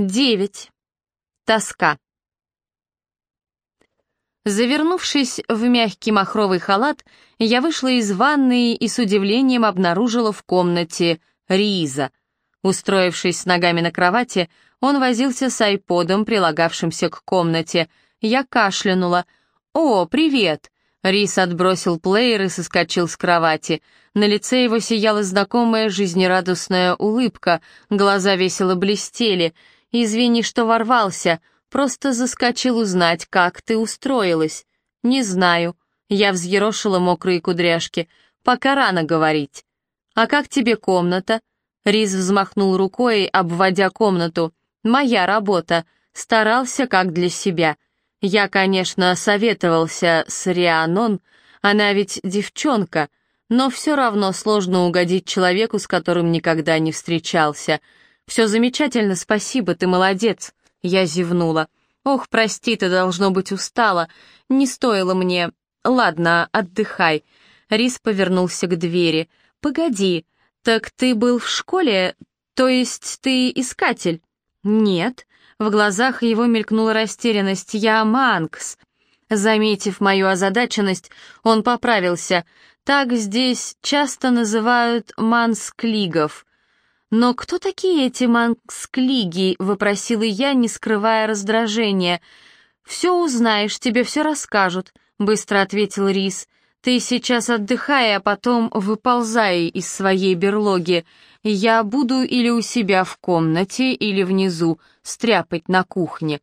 Девять. Тоска. Завернувшись в мягкий махровый халат, я вышла из ванной и с удивлением обнаружила в комнате Риза. Устроившись с ногами на кровати, он возился с айподом, прилагавшимся к комнате. Я кашлянула. «О, привет!» Рис отбросил плеер и соскочил с кровати. На лице его сияла знакомая жизнерадостная улыбка, глаза весело блестели — «Извини, что ворвался, просто заскочил узнать, как ты устроилась». «Не знаю». Я взъерошила мокрые кудряшки. «Пока рано говорить». «А как тебе комната?» Риз взмахнул рукой, обводя комнату. «Моя работа. Старался как для себя. Я, конечно, советовался с Рианон, она ведь девчонка, но все равно сложно угодить человеку, с которым никогда не встречался. «Все замечательно, спасибо, ты молодец», — я зевнула. «Ох, прости, ты, должно быть, устала. Не стоило мне...» «Ладно, отдыхай». Рис повернулся к двери. «Погоди, так ты был в школе? То есть ты искатель?» «Нет». В глазах его мелькнула растерянность. «Я Манкс». Заметив мою озадаченность, он поправился. «Так здесь часто называют мансклигов». «Но кто такие эти манксклиги?» — вопросила я, не скрывая раздражения. «Все узнаешь, тебе все расскажут», — быстро ответил Рис. «Ты сейчас отдыхай, а потом выползай из своей берлоги. Я буду или у себя в комнате, или внизу, стряпать на кухне».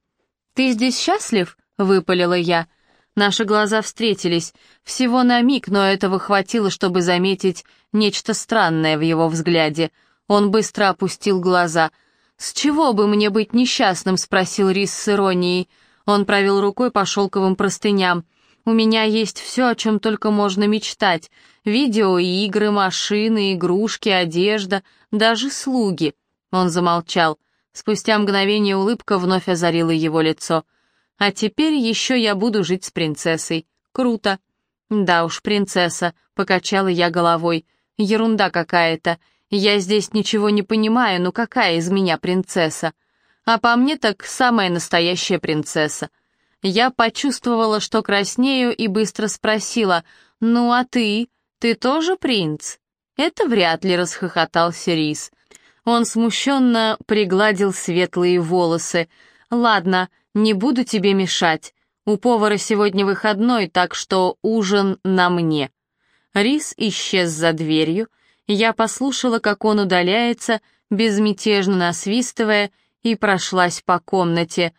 «Ты здесь счастлив?» — выпалила я. Наши глаза встретились. Всего на миг, но этого хватило, чтобы заметить нечто странное в его взгляде — он быстро опустил глаза. «С чего бы мне быть несчастным?» — спросил Рис с иронией. Он провел рукой по шелковым простыням. «У меня есть все, о чем только можно мечтать. Видео, игры, машины, игрушки, одежда, даже слуги». Он замолчал. Спустя мгновение улыбка вновь озарила его лицо. «А теперь еще я буду жить с принцессой. Круто». «Да уж, принцесса», — покачала я головой. «Ерунда какая-то. Я здесь ничего не понимаю, ну какая из меня принцесса? А по мне так самая настоящая принцесса. Я почувствовала, что краснею, и быстро спросила, «Ну а ты? Ты тоже принц?» Это вряд ли расхохотался Рис. Он смущенно пригладил светлые волосы. «Ладно, не буду тебе мешать. У повара сегодня выходной, так что ужин на мне». Рис исчез за дверью, я послушала, как он удаляется, безмятежно насвистывая, и прошлась по комнате.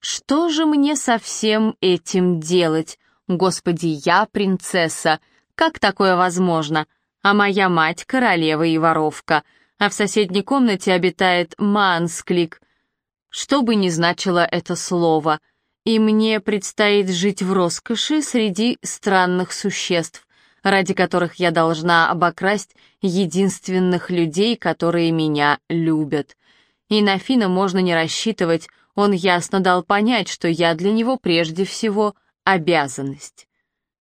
Что же мне со всем этим делать? Господи, я принцесса. Как такое возможно? А моя мать — королева и воровка. А в соседней комнате обитает Мансклик. Что бы ни значило это слово. И мне предстоит жить в роскоши среди странных существ ради которых я должна обокрасть единственных людей, которые меня любят. И на Фина можно не рассчитывать, он ясно дал понять, что я для него прежде всего обязанность.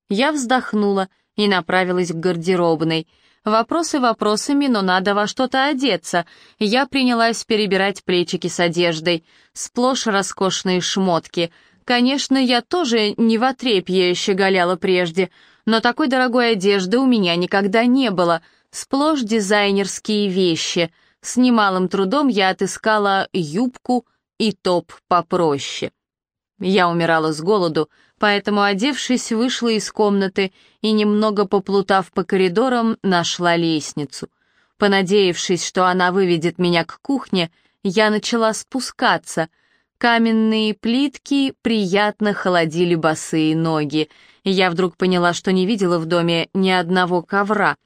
Я вздохнула и направилась к гардеробной. Вопросы вопросами, но надо во что-то одеться. Я принялась перебирать плечики с одеждой. Сплошь роскошные шмотки. Конечно, я тоже не в отрепье щеголяла прежде — но такой дорогой одежды у меня никогда не было, сплошь дизайнерские вещи. С немалым трудом я отыскала юбку и топ попроще. Я умирала с голоду, поэтому, одевшись, вышла из комнаты и, немного поплутав по коридорам, нашла лестницу. Понадеявшись, что она выведет меня к кухне, я начала спускаться. Каменные плитки приятно холодили босые ноги, я вдруг поняла, что не видела в доме ни одного ковра.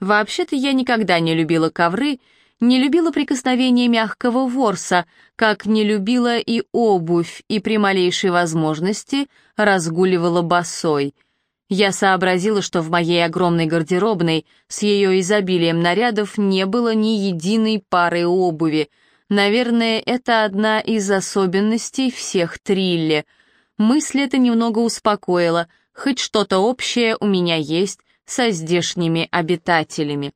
Вообще-то я никогда не любила ковры, не любила прикосновения мягкого ворса, как не любила и обувь, и при малейшей возможности разгуливала босой. Я сообразила, что в моей огромной гардеробной с ее изобилием нарядов не было ни единой пары обуви. Наверное, это одна из особенностей всех трилли. Мысль эта немного успокоила — Хоть что-то общее у меня есть со здешними обитателями.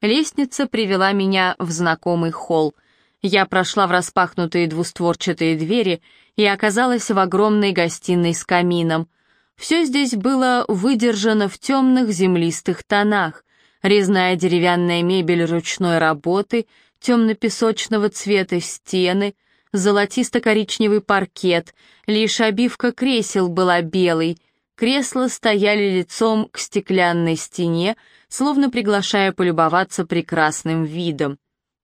Лестница привела меня в знакомый холл. Я прошла в распахнутые двустворчатые двери и оказалась в огромной гостиной с камином. Все здесь было выдержано в темных землистых тонах. Резная деревянная мебель ручной работы, темно-песочного цвета стены, золотисто-коричневый паркет, лишь обивка кресел была белой, кресла стояли лицом к стеклянной стене, словно приглашая полюбоваться прекрасным видом.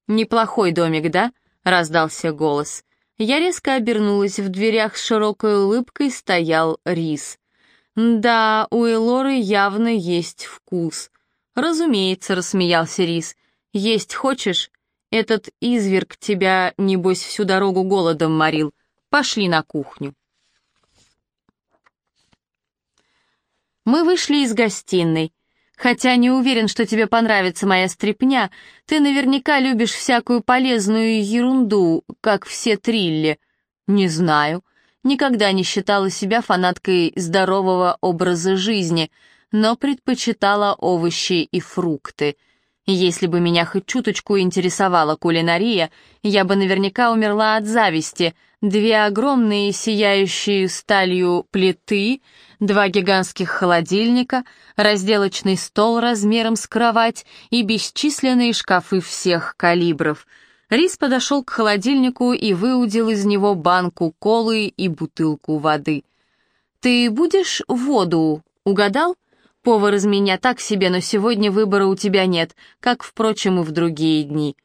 «Неплохой домик, да?» — раздался голос. Я резко обернулась, в дверях с широкой улыбкой стоял Рис. «Да, у Элоры явно есть вкус». «Разумеется», — рассмеялся Рис. «Есть хочешь? Этот изверг тебя, небось, всю дорогу голодом морил. Пошли на кухню». Мы вышли из гостиной. Хотя не уверен, что тебе понравится моя стряпня, ты наверняка любишь всякую полезную ерунду, как все трилли. Не знаю. Никогда не считала себя фанаткой здорового образа жизни, но предпочитала овощи и фрукты. Если бы меня хоть чуточку интересовала кулинария, я бы наверняка умерла от зависти. Две огромные сияющие сталью плиты, два гигантских холодильника, разделочный стол размером с кровать и бесчисленные шкафы всех калибров. Рис подошел к холодильнику и выудил из него банку колы и бутылку воды. «Ты будешь воду?» «Угадал?» Повар из меня так себе, но сегодня выбора у тебя нет, как, впрочем, и в другие дни.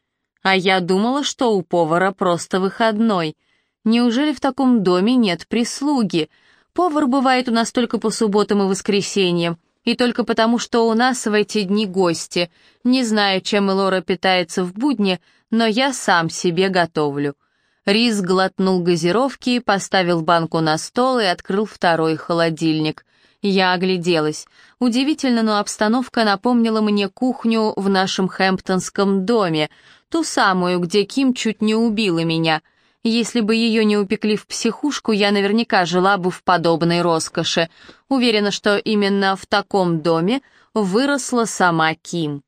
А я думала, что у повара просто выходной. Неужели в таком доме нет прислуги? Повар бывает у нас только по субботам и воскресеньям, и только потому, что у нас в эти дни гости. Не знаю, чем Элора питается в будни, но я сам себе готовлю». Рис глотнул газировки, поставил банку на стол и открыл второй холодильник. Я огляделась. Удивительно, но обстановка напомнила мне кухню в нашем хэмптонском доме, ту самую, где Ким чуть не убила меня. Если бы ее не упекли в психушку, я наверняка жила бы в подобной роскоши. Уверена, что именно в таком доме выросла сама Ким.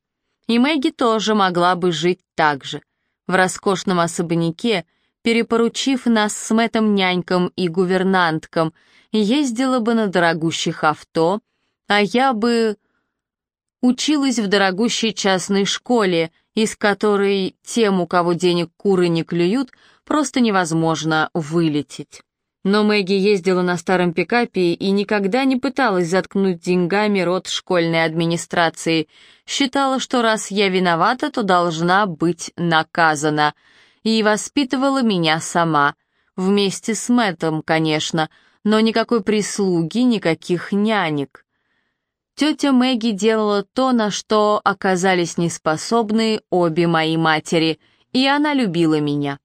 И Мэгги тоже могла бы жить так же. В роскошном особняке, перепоручив нас с Мэттом нянькам и гувернанткам — ездила бы на дорогущих авто, а я бы училась в дорогущей частной школе, из которой тем, у кого денег куры не клюют, просто невозможно вылететь. Но Мэгги ездила на старом пикапе и никогда не пыталась заткнуть деньгами рот школьной администрации. Считала, что раз я виновата, то должна быть наказана. И воспитывала меня сама. Вместе с Мэттом, конечно, но никакой прислуги, никаких нянек. Тетя Мэгги делала то, на что оказались неспособны обе мои матери, и она любила меня.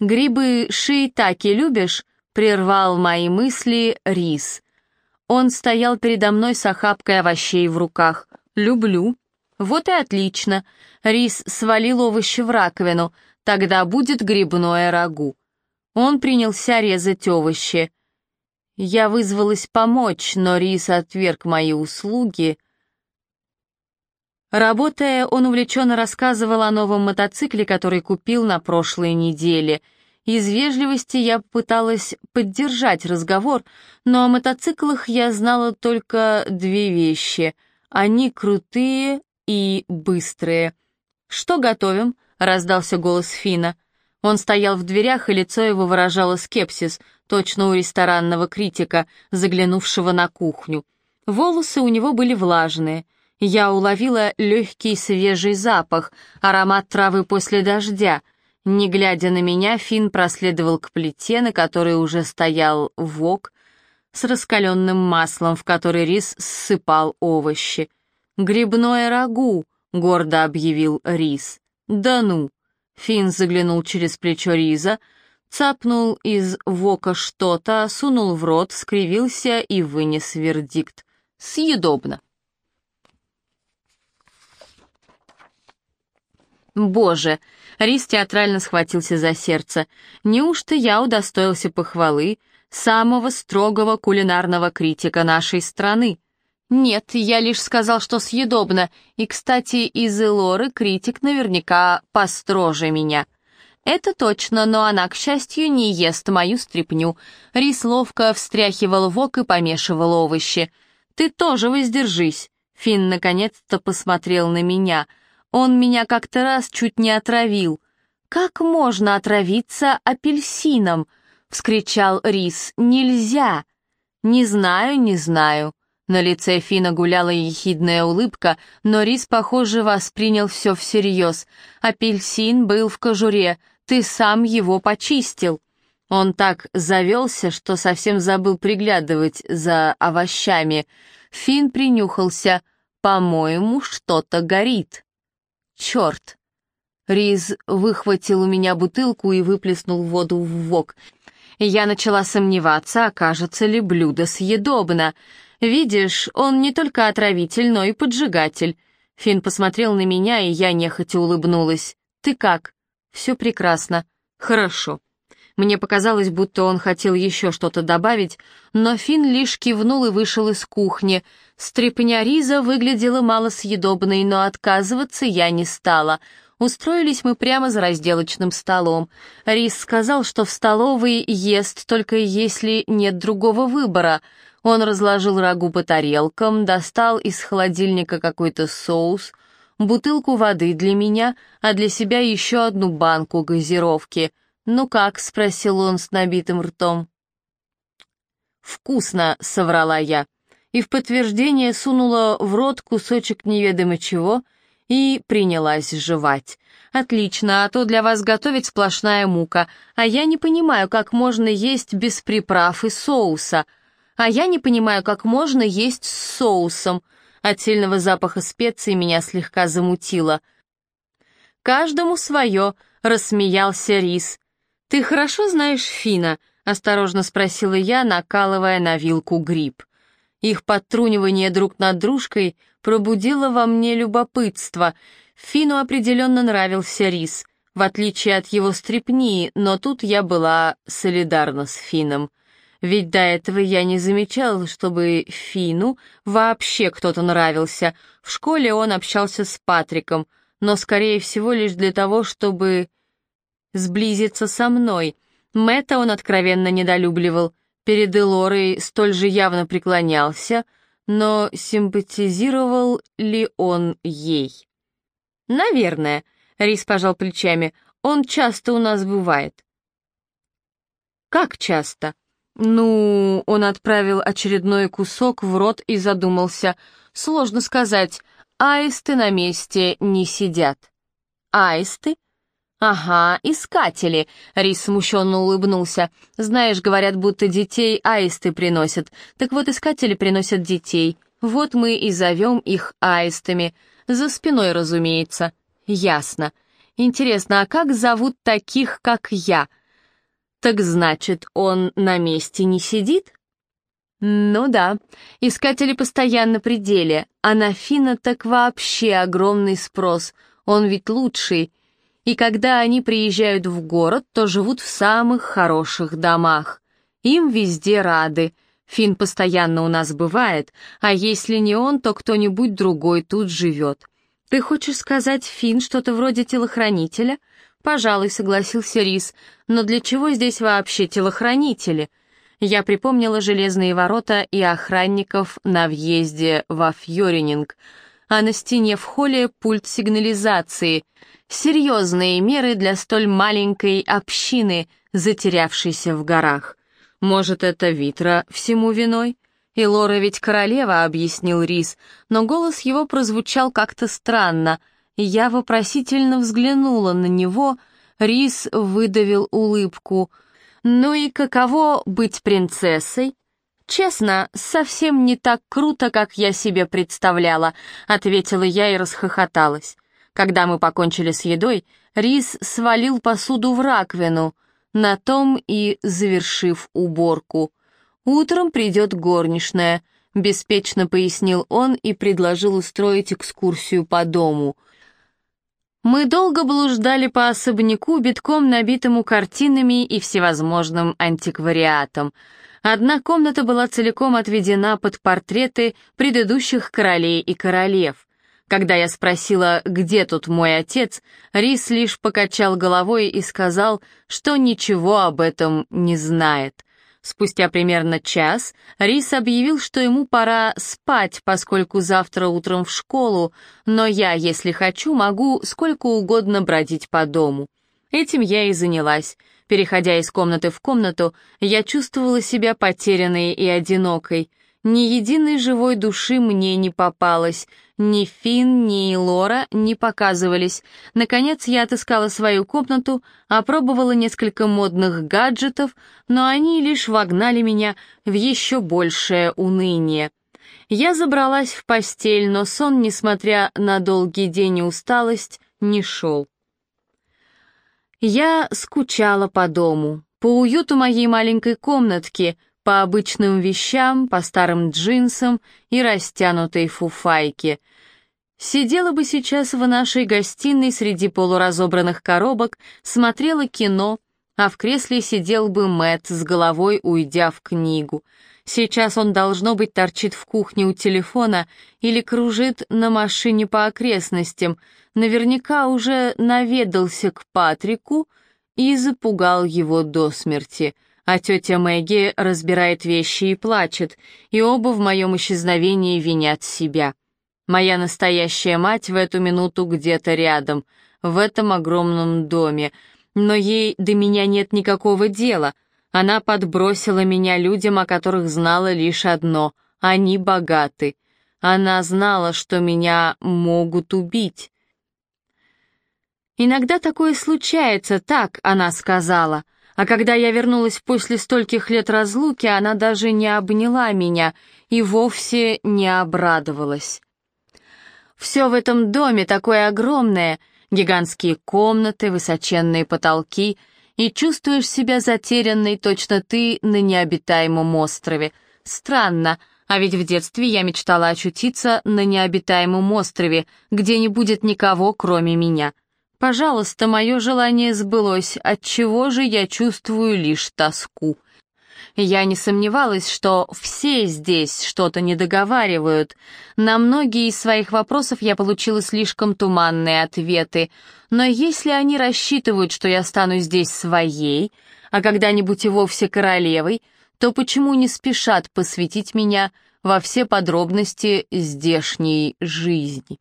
«Грибы шиитаки любишь?» — прервал мои мысли рис. Он стоял передо мной с охапкой овощей в руках. «Люблю». «Вот и отлично. Рис свалил овощи в раковину. Тогда будет грибное рагу». Он принялся резать овощи. Я вызвалась помочь, но Рис отверг мои услуги. Работая, он увлеченно рассказывал о новом мотоцикле, который купил на прошлой неделе. Из вежливости я пыталась поддержать разговор, но о мотоциклах я знала только две вещи. Они крутые и быстрые. «Что готовим?» — раздался голос Фина. Он стоял в дверях, и лицо его выражало скепсис — точно у ресторанного критика, заглянувшего на кухню. Волосы у него были влажные. Я уловила легкий свежий запах, аромат травы после дождя. Не глядя на меня, Финн проследовал к плите, на которой уже стоял вок с раскаленным маслом, в который рис ссыпал овощи. «Грибное рагу», — гордо объявил рис. «Да ну!» Финн заглянул через плечо риза, — цапнул из вока что-то, сунул в рот, скривился и вынес вердикт. Съедобно. Боже, Рис театрально схватился за сердце. Неужто я удостоился похвалы самого строгого кулинарного критика нашей страны? Нет, я лишь сказал, что съедобно, и, кстати, из Элоры критик наверняка построже меня. Это точно, но она, к счастью, не ест мою стряпню. Рис ловко встряхивал вок и помешивал овощи. Ты тоже воздержись. Финн наконец-то посмотрел на меня. Он меня как-то раз чуть не отравил. «Как можно отравиться апельсином?» — вскричал Рис. «Нельзя!» «Не знаю, не знаю». На лице Фина гуляла ехидная улыбка, но Рис, похоже, воспринял все всерьез. Апельсин был в кожуре, ты сам его почистил. Он так завелся, что совсем забыл приглядывать за овощами. Фин принюхался. «По-моему, что-то горит». «Черт!» Риз выхватил у меня бутылку и выплеснул воду в вок. Я начала сомневаться, окажется ли блюдо съедобно. Видишь, он не только отравитель, но и поджигатель. Фин посмотрел на меня, и я нехотя улыбнулась. «Ты как?» «Все прекрасно. Хорошо». Мне показалось, будто он хотел еще что-то добавить, но Фин лишь кивнул и вышел из кухни. Стрепня риза выглядела малосъедобной, но отказываться я не стала. Устроились мы прямо за разделочным столом. Рис сказал, что в столовой ест только если нет другого выбора. Он разложил рагу по тарелкам, достал из холодильника какой-то соус, бутылку воды для меня, а для себя еще одну банку газировки. «Ну как?» — спросил он с набитым ртом. «Вкусно», — соврала я, и в подтверждение сунула в рот кусочек неведомо чего — и принялась жевать. «Отлично, а то для вас готовить сплошная мука, а я не понимаю, как можно есть без приправ и соуса, а я не понимаю, как можно есть с соусом». От сильного запаха специй меня слегка замутило. «Каждому свое», — рассмеялся Рис. «Ты хорошо знаешь Фина?» — осторожно спросила я, накалывая на вилку гриб. Их подтрунивание друг над дружкой пробудило во мне любопытство. Фину определенно нравился рис, в отличие от его стрепни, но тут я была солидарна с Фином. Ведь до этого я не замечала, чтобы Фину вообще кто-то нравился. В школе он общался с Патриком, но, скорее всего, лишь для того, чтобы сблизиться со мной. Мэтта он откровенно недолюбливал, перед Элорой столь же явно преклонялся, но симпатизировал ли он ей? «Наверное», — Рис пожал плечами, — «он часто у нас бывает». «Как часто?» «Ну...» — он отправил очередной кусок в рот и задумался. «Сложно сказать. Аисты на месте не сидят». «Аисты?» «Ага, искатели», — Рис смущенно улыбнулся. «Знаешь, говорят, будто детей аисты приносят. Так вот, искатели приносят детей. Вот мы и зовем их аистами. За спиной, разумеется». «Ясно. Интересно, а как зовут таких, как я?» «Так значит, он на месте не сидит?» «Ну да, искатели постоянно при деле, а на Фина так вообще огромный спрос. Он ведь лучший» и когда они приезжают в город, то живут в самых хороших домах. Им везде рады. Фин постоянно у нас бывает, а если не он, то кто-нибудь другой тут живет. Ты хочешь сказать, Фин что-то вроде телохранителя? Пожалуй, согласился Рис, но для чего здесь вообще телохранители? Я припомнила железные ворота и охранников на въезде во Фьорининг, а на стене в холле пульт сигнализации — Серьезные меры для столь маленькой общины, затерявшейся в горах. Может, это Витра всему виной? И Лора ведь королева, объяснил Рис, но голос его прозвучал как-то странно. Я вопросительно взглянула на него, Рис выдавил улыбку. «Ну и каково быть принцессой?» «Честно, совсем не так круто, как я себе представляла», — ответила я и расхохоталась. Когда мы покончили с едой, Рис свалил посуду в раковину, на том и завершив уборку. «Утром придет горничная», — беспечно пояснил он и предложил устроить экскурсию по дому. Мы долго блуждали по особняку, битком набитому картинами и всевозможным антиквариатом. Одна комната была целиком отведена под портреты предыдущих королей и королев — Когда я спросила, где тут мой отец, Рис лишь покачал головой и сказал, что ничего об этом не знает. Спустя примерно час Рис объявил, что ему пора спать, поскольку завтра утром в школу, но я, если хочу, могу сколько угодно бродить по дому. Этим я и занялась. Переходя из комнаты в комнату, я чувствовала себя потерянной и одинокой. Ни единой живой души мне не попалось, ни Фин, ни Лора не показывались. Наконец я отыскала свою комнату, опробовала несколько модных гаджетов, но они лишь вогнали меня в еще большее уныние. Я забралась в постель, но сон, несмотря на долгий день и усталость, не шел. Я скучала по дому, по уюту моей маленькой комнатки — по обычным вещам, по старым джинсам и растянутой фуфайке. Сидела бы сейчас в нашей гостиной среди полуразобранных коробок, смотрела кино, а в кресле сидел бы Мэт с головой уйдя в книгу. Сейчас он, должно быть, торчит в кухне у телефона или кружит на машине по окрестностям, наверняка уже наведался к Патрику и запугал его до смерти — а тетя Мэгги разбирает вещи и плачет, и оба в моем исчезновении винят себя. Моя настоящая мать в эту минуту где-то рядом, в этом огромном доме, но ей до меня нет никакого дела. Она подбросила меня людям, о которых знала лишь одно — они богаты. Она знала, что меня могут убить. «Иногда такое случается, так», — она сказала — а когда я вернулась после стольких лет разлуки, она даже не обняла меня и вовсе не обрадовалась. Все в этом доме такое огромное, гигантские комнаты, высоченные потолки, и чувствуешь себя затерянной, точно ты на необитаемом острове. Странно, а ведь в детстве я мечтала очутиться на необитаемом острове, где не будет никого, кроме меня. Пожалуйста, мое желание сбылось, отчего же я чувствую лишь тоску. Я не сомневалась, что все здесь что-то недоговаривают. На многие из своих вопросов я получила слишком туманные ответы, но если они рассчитывают, что я стану здесь своей, а когда-нибудь и вовсе королевой, то почему не спешат посвятить меня во все подробности здешней жизни?